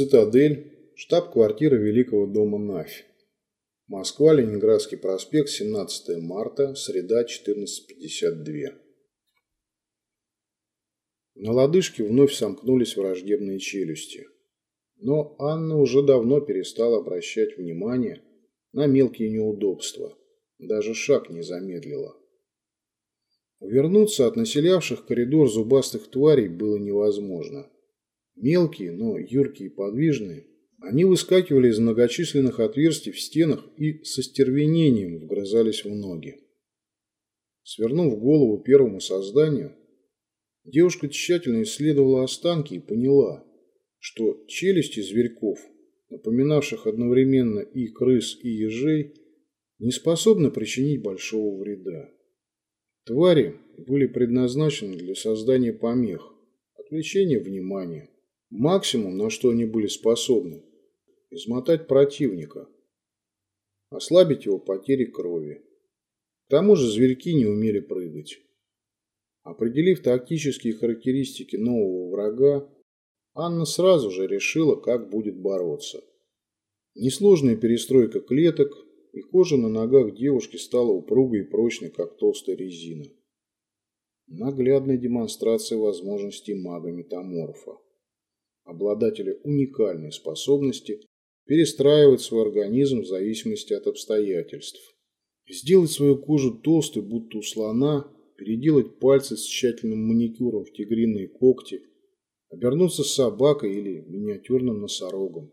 Цитадель, штаб-квартира Великого дома Нафь. Москва, Ленинградский проспект, 17 марта, среда, 14.52. На лодыжке вновь сомкнулись враждебные челюсти. Но Анна уже давно перестала обращать внимание на мелкие неудобства. Даже шаг не замедлила. Увернуться от населявших коридор зубастых тварей было невозможно. Мелкие, но юркие и подвижные, они выскакивали из многочисленных отверстий в стенах и со стервенением вгрызались в ноги. Свернув голову первому созданию, девушка тщательно исследовала останки и поняла, что челюсти зверьков, напоминавших одновременно и крыс, и ежей, не способны причинить большого вреда. Твари были предназначены для создания помех, отвлечения внимания, Максимум, на что они были способны – измотать противника, ослабить его потери крови. К тому же зверьки не умели прыгать. Определив тактические характеристики нового врага, Анна сразу же решила, как будет бороться. Несложная перестройка клеток, и кожа на ногах девушки стала упругой и прочной, как толстая резина. Наглядная демонстрация возможностей мага-метаморфа обладателя уникальной способности перестраивать свой организм в зависимости от обстоятельств. Сделать свою кожу толстой, будто у слона, переделать пальцы с тщательным маникюром в тигриные когти, обернуться собакой или миниатюрным носорогом.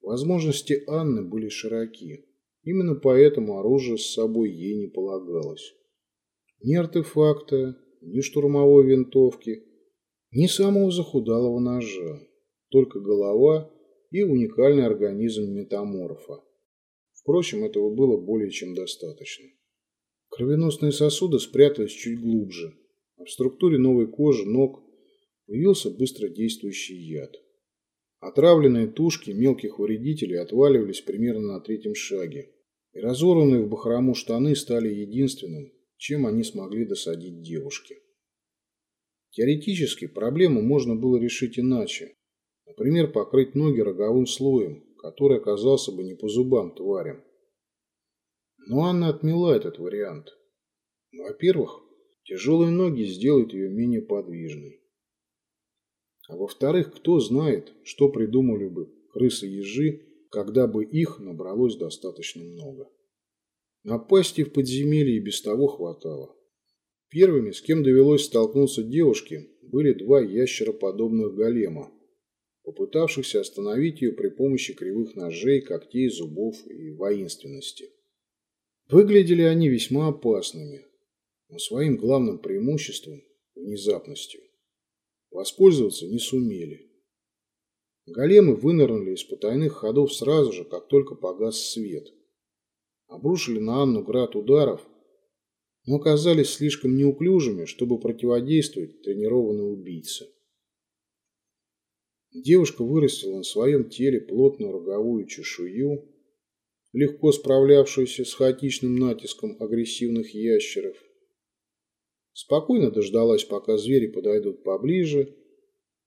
Возможности Анны были широки. Именно поэтому оружие с собой ей не полагалось. Ни артефакта, ни штурмовой винтовки – ни самого захудалого ножа, только голова и уникальный организм метаморфа. Впрочем, этого было более чем достаточно. Кровеносные сосуды спрятались чуть глубже, а в структуре новой кожи ног появился быстродействующий яд. Отравленные тушки мелких вредителей отваливались примерно на третьем шаге, и разорванные в бахрому штаны стали единственным, чем они смогли досадить девушке. Теоретически проблему можно было решить иначе. Например, покрыть ноги роговым слоем, который оказался бы не по зубам тварям. Но Анна отмела этот вариант. Во-первых, тяжелые ноги сделают ее менее подвижной. А во-вторых, кто знает, что придумали бы крысы-ежи, когда бы их набралось достаточно много. Напасти в подземелье и без того хватало. Первыми, с кем довелось столкнуться девушке, были два ящероподобных голема, попытавшихся остановить ее при помощи кривых ножей, когтей, зубов и воинственности. Выглядели они весьма опасными, но своим главным преимуществом – внезапностью – воспользоваться не сумели. Големы вынырнули из потайных ходов сразу же, как только погас свет. Обрушили на Анну град ударов, но оказались слишком неуклюжими, чтобы противодействовать тренированной убийце. Девушка вырастила на своем теле плотную роговую чешую, легко справлявшуюся с хаотичным натиском агрессивных ящеров. Спокойно дождалась, пока звери подойдут поближе,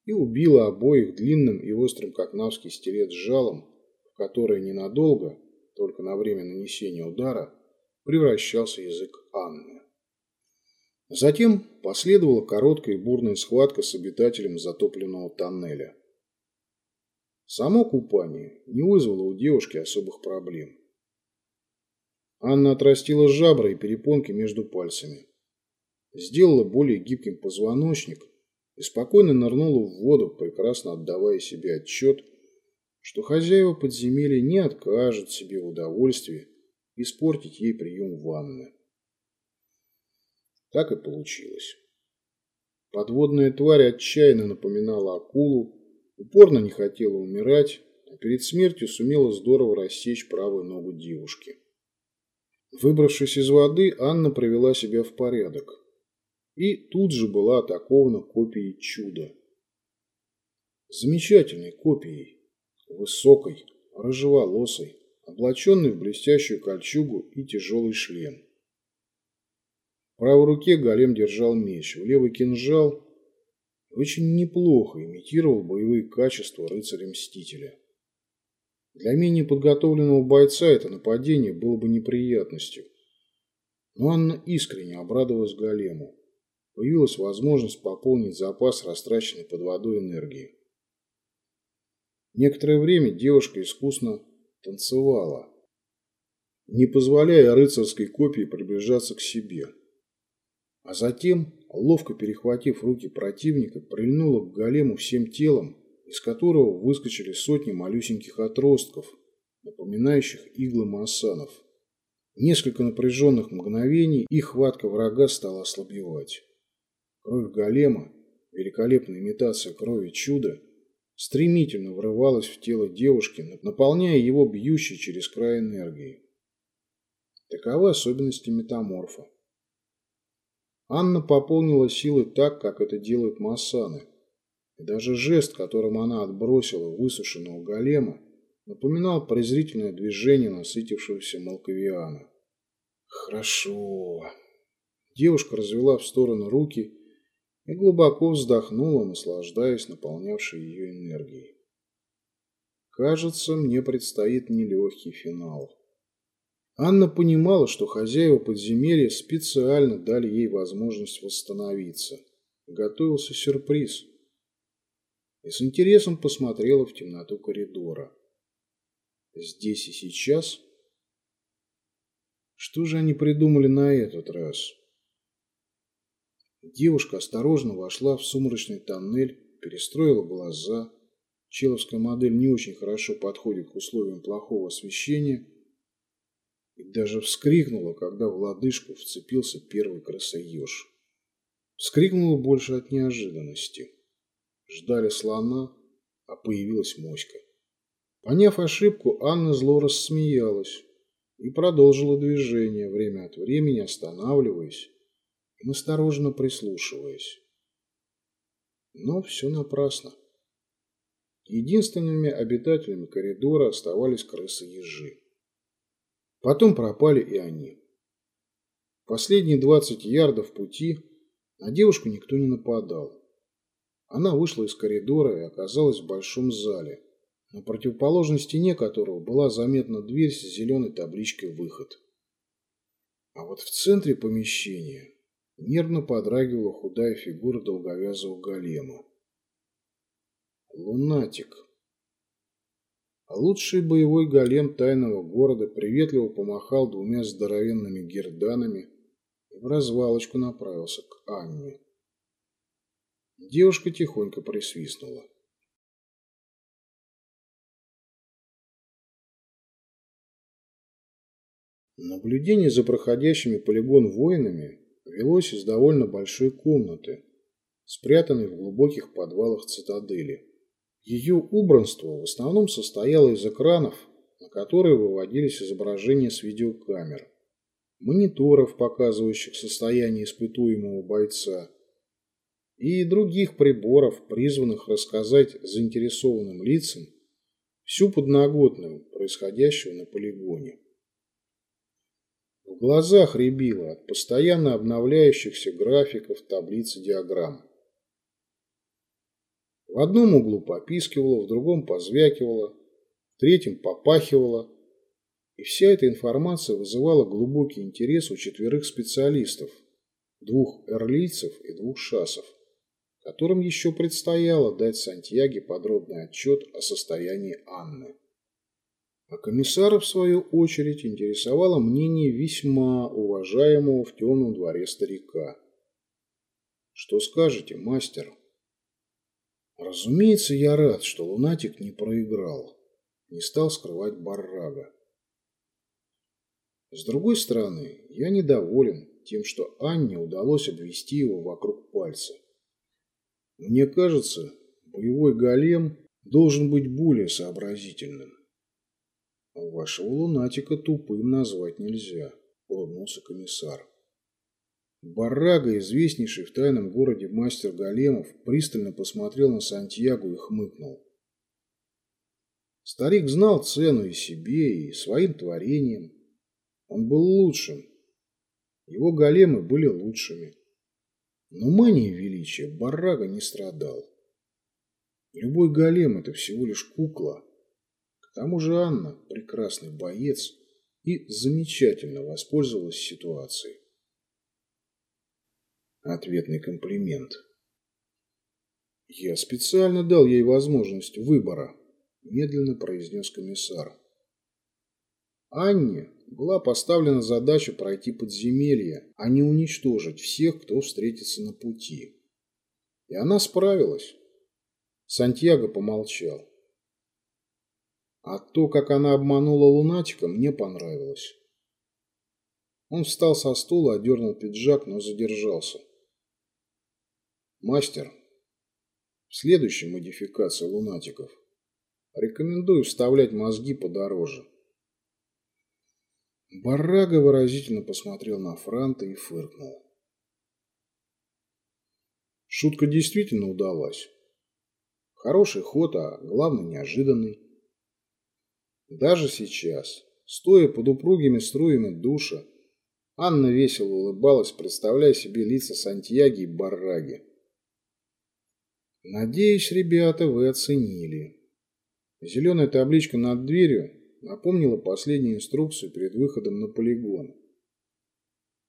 и убила обоих длинным и острым, как навский стилет, с жалом, в которое ненадолго, только на время нанесения удара, превращался язык Анны. Затем последовала короткая и бурная схватка с обитателем затопленного тоннеля. Само купание не вызвало у девушки особых проблем. Анна отрастила жабры и перепонки между пальцами, сделала более гибким позвоночник и спокойно нырнула в воду, прекрасно отдавая себе отчет, что хозяева подземелья не откажут себе в удовольствии испортить ей прием ванны. Так и получилось. Подводная тварь отчаянно напоминала акулу, упорно не хотела умирать, а перед смертью сумела здорово рассечь правую ногу девушки. Выбравшись из воды, Анна привела себя в порядок. И тут же была атакована копией чуда. Замечательной копией, высокой, рыжеволосой, облаченный в блестящую кольчугу и тяжелый шлем. В правой руке голем держал меч, в левый кинжал, очень неплохо имитировал боевые качества рыцаря-мстителя. Для менее подготовленного бойца это нападение было бы неприятностью. Но Анна искренне обрадовалась голему. Появилась возможность пополнить запас растраченной под водой энергии. Некоторое время девушка искусно танцевала, не позволяя рыцарской копии приближаться к себе. А затем, ловко перехватив руки противника, прильнула к голему всем телом из которого выскочили сотни малюсеньких отростков, напоминающих иглы массанов. Несколько напряженных мгновений и хватка врага стала ослабевать. Кровь голема, великолепная имитация крови чуда, стремительно врывалась в тело девушки, наполняя его бьющей через край энергии. Таковы особенности метаморфа. Анна пополнила силы так, как это делают массаны – и даже жест, которым она отбросила высушенного голема, напоминал презрительное движение насытившегося Малковиана. «Хорошо». Девушка развела в сторону руки и глубоко вздохнула, наслаждаясь наполнявшей ее энергией. «Кажется, мне предстоит нелегкий финал». Анна понимала, что хозяева подземелья специально дали ей возможность восстановиться. Готовился сюрприз – и с интересом посмотрела в темноту коридора. Здесь и сейчас? Что же они придумали на этот раз? Девушка осторожно вошла в сумрачный тоннель, перестроила глаза. Человская модель не очень хорошо подходит к условиям плохого освещения и даже вскрикнула, когда в лодыжку вцепился первый крысоеж. Вскрикнула больше от неожиданности. Ждали слона, а появилась моська. Поняв ошибку, Анна зло рассмеялась и продолжила движение, время от времени останавливаясь настороженно прислушиваясь. Но все напрасно. Единственными обитателями коридора оставались крысы-ежи. Потом пропали и они. Последние двадцать ярдов пути на девушку никто не нападал. Она вышла из коридора и оказалась в большом зале, на противоположной стене которого была заметна дверь с зеленой табличкой «Выход». А вот в центре помещения нервно подрагивала худая фигура долговязого голема. Лунатик. А лучший боевой голем тайного города приветливо помахал двумя здоровенными герданами и в развалочку направился к Анне. Девушка тихонько присвистнула. Наблюдение за проходящими полигон воинами велось из довольно большой комнаты, спрятанной в глубоких подвалах цитадели. Ее убранство в основном состояло из экранов, на которые выводились изображения с видеокамер, мониторов, показывающих состояние испытуемого бойца, и других приборов, призванных рассказать заинтересованным лицам всю подноготную происходящего на полигоне. В глазах рябило от постоянно обновляющихся графиков, таблиц и диаграмм. В одном углу попискивало, в другом позвякивало, в третьем попахивало, и вся эта информация вызывала глубокий интерес у четверых специалистов, двух эрлийцев и двух шасов которым еще предстояло дать Сантьяге подробный отчет о состоянии Анны. А комиссара, в свою очередь, интересовало мнение весьма уважаемого в темном дворе старика. «Что скажете, мастер?» Разумеется, я рад, что лунатик не проиграл, не стал скрывать Баррага. С другой стороны, я недоволен тем, что Анне удалось обвести его вокруг пальца. Мне кажется, боевой голем должен быть более сообразительным. Вашего лунатика тупым назвать нельзя, улыбнулся комиссар. Баррага, известнейший в тайном городе мастер големов, пристально посмотрел на Сантьягу и хмыкнул. Старик знал цену и себе, и своим творением. Он был лучшим. Его големы были лучшими. Но манией величия Баррага не страдал. Любой голем – это всего лишь кукла. К тому же Анна – прекрасный боец и замечательно воспользовалась ситуацией. Ответный комплимент. «Я специально дал ей возможность выбора», – медленно произнес комиссар. Анне была поставлена задача пройти подземелье, а не уничтожить всех, кто встретится на пути. И она справилась. Сантьяго помолчал. А то, как она обманула лунатика, мне понравилось. Он встал со стула, одернул пиджак, но задержался. Мастер, в следующей модификации лунатиков рекомендую вставлять мозги подороже. Барага выразительно посмотрел на Франта и фыркнул. Шутка действительно удалась. Хороший ход, а главное неожиданный. Даже сейчас, стоя под упругими струями душа, Анна весело улыбалась, представляя себе лица Сантьяги и Барраги. Надеюсь, ребята, вы оценили. Зеленая табличка над дверью напомнила последнюю инструкцию перед выходом на полигон.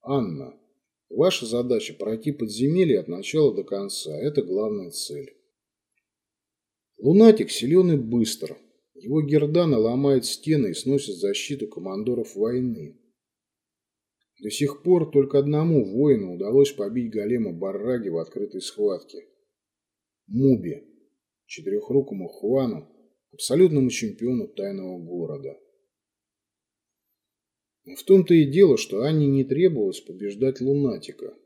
Анна, ваша задача пройти подземелье от начала до конца. Это главная цель. Лунатик силен и быстр. Его герданы ломают стены и сносят защиту командоров войны. До сих пор только одному воину удалось побить голема Барраги в открытой схватке. Муби, четырехрукому Хуану, абсолютному чемпиону тайного города. Но в том-то и дело, что Анне не требовалось побеждать лунатика.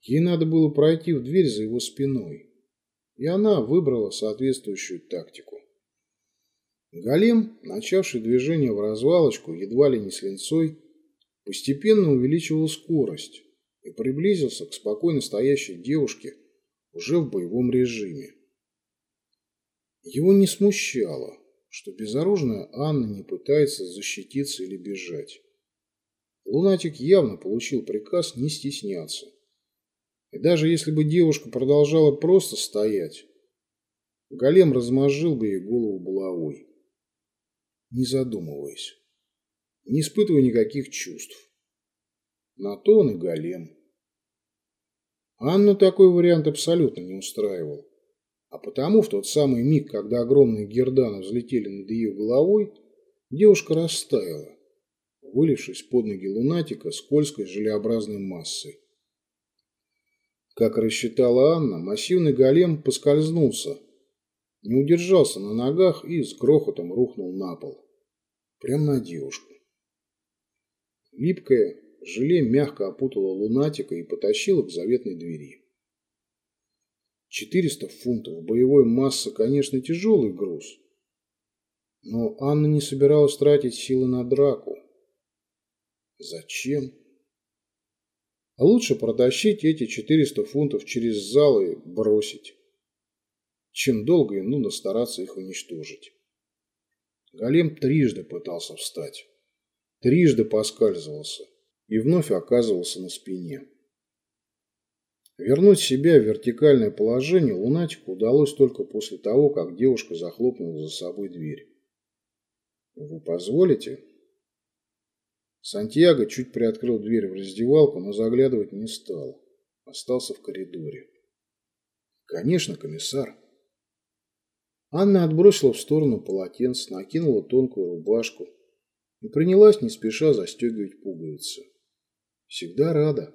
Ей надо было пройти в дверь за его спиной. И она выбрала соответствующую тактику. Голем, начавший движение в развалочку, едва ли не с линцой, постепенно увеличивал скорость и приблизился к спокойно стоящей девушке, уже в боевом режиме. Его не смущало, что безоружная Анна не пытается защититься или бежать. Лунатик явно получил приказ не стесняться. И даже если бы девушка продолжала просто стоять, голем размозжил бы ей голову булавой, не задумываясь, не испытывая никаких чувств. На то он и голем. Анну такой вариант абсолютно не устраивал. А потому в тот самый миг, когда огромные герданы взлетели над ее головой, девушка растаяла, вылившись под ноги лунатика скользкой желеобразной массой. Как рассчитала Анна, массивный голем поскользнулся, не удержался на ногах и с грохотом рухнул на пол. Прямо на девушку. Липкая, Желе мягко опутала лунатика и потащила к заветной двери. 400 фунтов боевой массы, конечно, тяжелый груз. Но Анна не собиралась тратить силы на драку. Зачем? А лучше протащить эти 400 фунтов через зал и бросить, чем долго и нудно стараться их уничтожить. Голем трижды пытался встать, трижды поскальзывался и вновь оказывался на спине. Вернуть себя в вертикальное положение лунатику удалось только после того, как девушка захлопнула за собой дверь. «Вы позволите?» Сантьяго чуть приоткрыл дверь в раздевалку, но заглядывать не стал. Остался в коридоре. «Конечно, комиссар». Анна отбросила в сторону полотенце, накинула тонкую рубашку и принялась не спеша застегивать пуговицы. Всегда рада.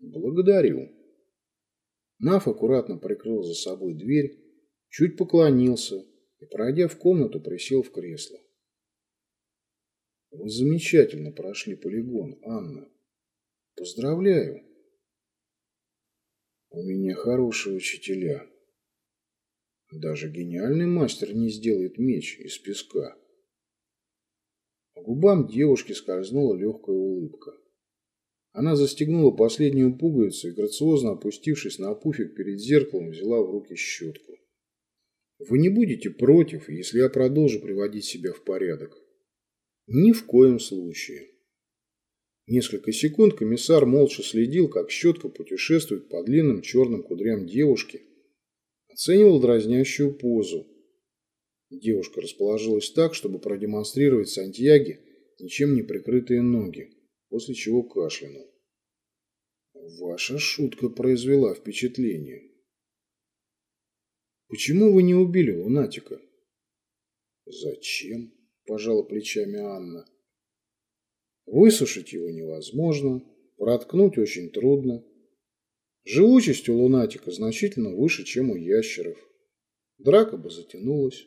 Благодарю. Наф аккуратно прикрыл за собой дверь, чуть поклонился и, пройдя в комнату, присел в кресло. Вы замечательно прошли полигон, Анна. Поздравляю. У меня хорошие учителя. Даже гениальный мастер не сделает меч из песка. По губам девушки скользнула легкая улыбка. Она застегнула последнюю пуговицу и, грациозно опустившись на пуфик перед зеркалом, взяла в руки щетку. «Вы не будете против, если я продолжу приводить себя в порядок?» «Ни в коем случае». Несколько секунд комиссар молча следил, как щетка путешествует по длинным черным кудрям девушки, оценивал дразнящую позу. Девушка расположилась так, чтобы продемонстрировать Сантьяге ничем не прикрытые ноги, после чего кашлянул. Ваша шутка произвела впечатление. Почему вы не убили лунатика? Зачем? Пожала плечами Анна. Высушить его невозможно, проткнуть очень трудно. Живучесть у лунатика значительно выше, чем у ящеров. Драка бы затянулась.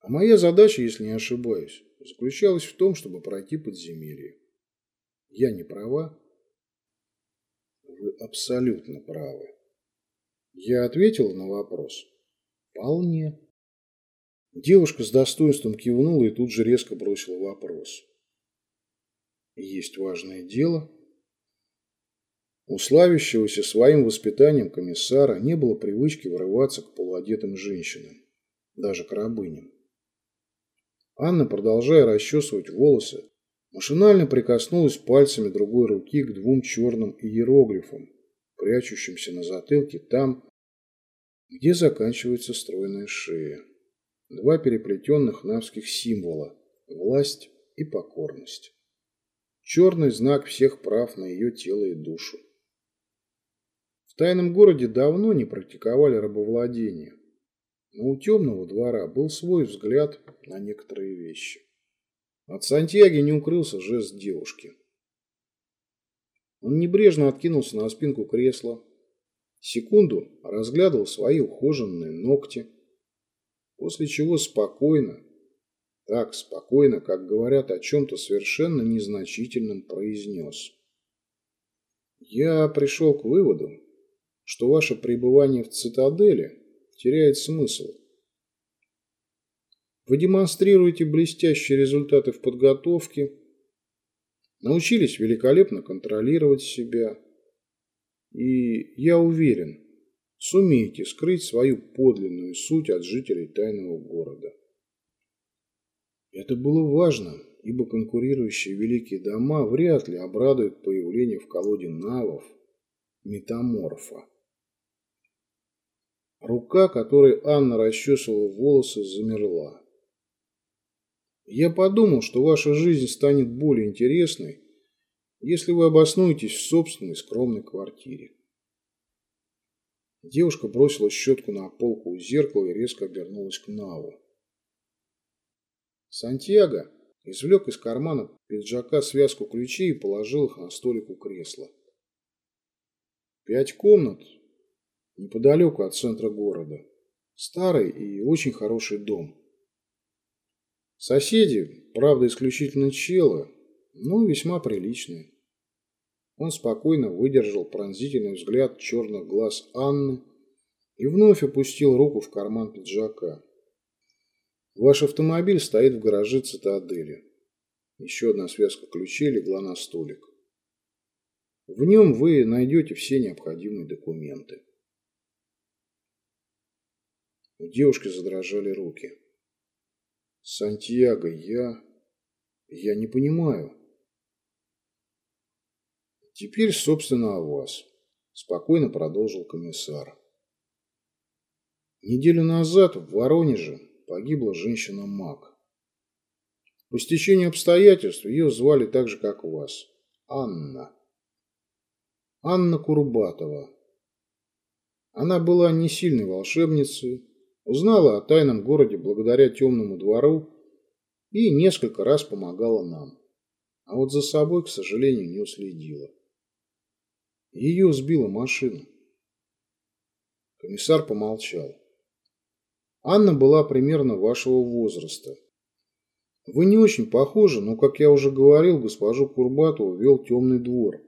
А моя задача, если не ошибаюсь, заключалась в том, чтобы пройти подземелье. Я не права? Вы абсолютно правы. Я ответила на вопрос. Вполне. Девушка с достоинством кивнула и тут же резко бросила вопрос. Есть важное дело. У славящегося своим воспитанием комиссара не было привычки врываться к полуодетым женщинам, даже к рабыням. Анна, продолжая расчесывать волосы, Машинально прикоснулась пальцами другой руки к двум черным иероглифам, прячущимся на затылке там, где заканчивается стройная шея. Два переплетенных навских символа – власть и покорность. Черный знак всех прав на ее тело и душу. В тайном городе давно не практиковали рабовладение, но у темного двора был свой взгляд на некоторые вещи. От Сантьяги не укрылся жест девушки. Он небрежно откинулся на спинку кресла, секунду разглядывал свои ухоженные ногти, после чего спокойно, так спокойно, как говорят о чем-то совершенно незначительном, произнес. «Я пришел к выводу, что ваше пребывание в цитадели теряет смысл. Вы демонстрируете блестящие результаты в подготовке, научились великолепно контролировать себя. И я уверен, сумеете скрыть свою подлинную суть от жителей тайного города. Это было важно, ибо конкурирующие великие дома вряд ли обрадуют появление в колоде навов метаморфа. Рука, которой Анна расчесывала волосы, замерла. Я подумал, что ваша жизнь станет более интересной, если вы обоснуетесь в собственной скромной квартире. Девушка бросила щетку на полку у зеркала и резко обернулась к Наву. Сантьяго извлек из кармана пиджака связку ключей и положил их на столик у кресла. Пять комнат неподалеку от центра города. Старый и очень хороший дом. Соседи, правда, исключительно челы, но весьма приличные. Он спокойно выдержал пронзительный взгляд черных глаз Анны и вновь опустил руку в карман пиджака. Ваш автомобиль стоит в гараже цитадели. Еще одна связка ключей легла на столик. В нем вы найдете все необходимые документы. У девушки задрожали руки. Сантьяго, я... я не понимаю. Теперь, собственно, о вас. Спокойно продолжил комиссар. Неделю назад в Воронеже погибла женщина-маг. По стечению обстоятельств ее звали так же, как вас. Анна. Анна Курбатова. Она была не сильной волшебницей, Узнала о тайном городе благодаря темному двору и несколько раз помогала нам. А вот за собой, к сожалению, не уследила. Ее сбила машина. Комиссар помолчал. Анна была примерно вашего возраста. Вы не очень похожи, но, как я уже говорил, госпожу Курбатову вел темный двор,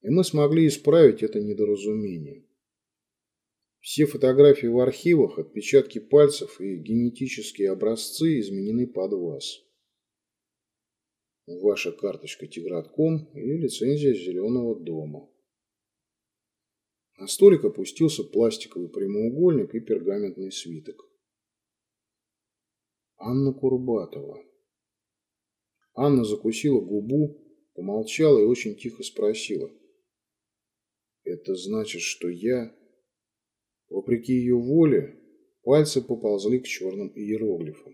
и мы смогли исправить это недоразумение. Все фотографии в архивах, отпечатки пальцев и генетические образцы изменены под вас. Ваша карточка Тигратком и лицензия Зеленого дома. На столик опустился пластиковый прямоугольник и пергаментный свиток. Анна Курбатова. Анна закусила губу, помолчала и очень тихо спросила. «Это значит, что я...» Вопреки ее воле, пальцы поползли к черным иероглифам.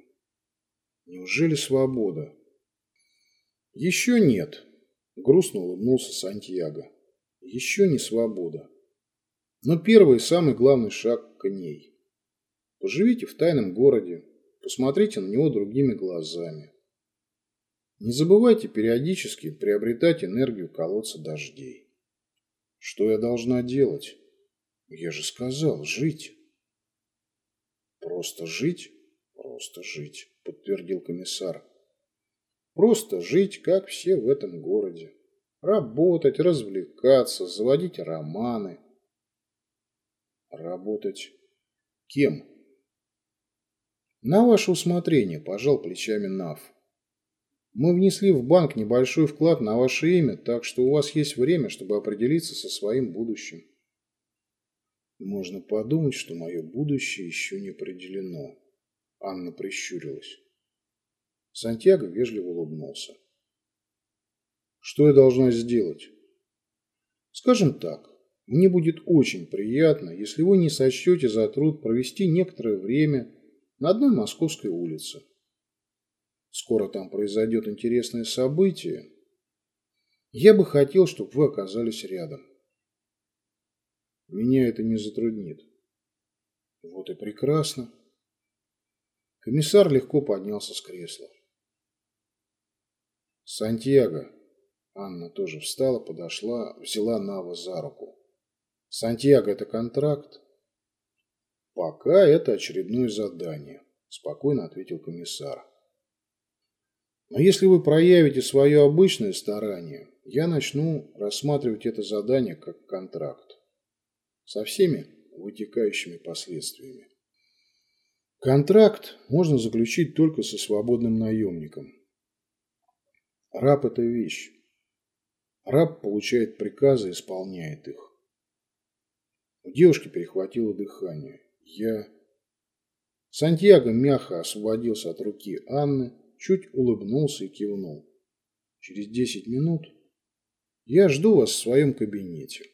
«Неужели свобода?» «Еще нет», — грустно улыбнулся Сантьяго. «Еще не свобода. Но первый и самый главный шаг к ней. Поживите в тайном городе, посмотрите на него другими глазами. Не забывайте периодически приобретать энергию колодца дождей. Что я должна делать? Я же сказал, жить. Просто жить? Просто жить, подтвердил комиссар. Просто жить, как все в этом городе. Работать, развлекаться, заводить романы. Работать кем? На ваше усмотрение, пожал плечами Нав. Мы внесли в банк небольшой вклад на ваше имя, так что у вас есть время, чтобы определиться со своим будущим. Можно подумать, что мое будущее еще не определено. Анна прищурилась. Сантьяго вежливо улыбнулся. Что я должна сделать? Скажем так, мне будет очень приятно, если вы не сочтете за труд провести некоторое время на одной московской улице. Скоро там произойдет интересное событие. Я бы хотел, чтобы вы оказались рядом. Меня это не затруднит. Вот и прекрасно. Комиссар легко поднялся с кресла. Сантьяго. Анна тоже встала, подошла, взяла Нава за руку. Сантьяго – это контракт? Пока это очередное задание, спокойно ответил комиссар. Но если вы проявите свое обычное старание, я начну рассматривать это задание как контракт. Со всеми вытекающими последствиями. Контракт можно заключить только со свободным наемником. Раб – это вещь. Раб получает приказы и исполняет их. У девушки перехватило дыхание. Я... Сантьяго мягко освободился от руки Анны, чуть улыбнулся и кивнул. Через десять минут я жду вас в своем кабинете.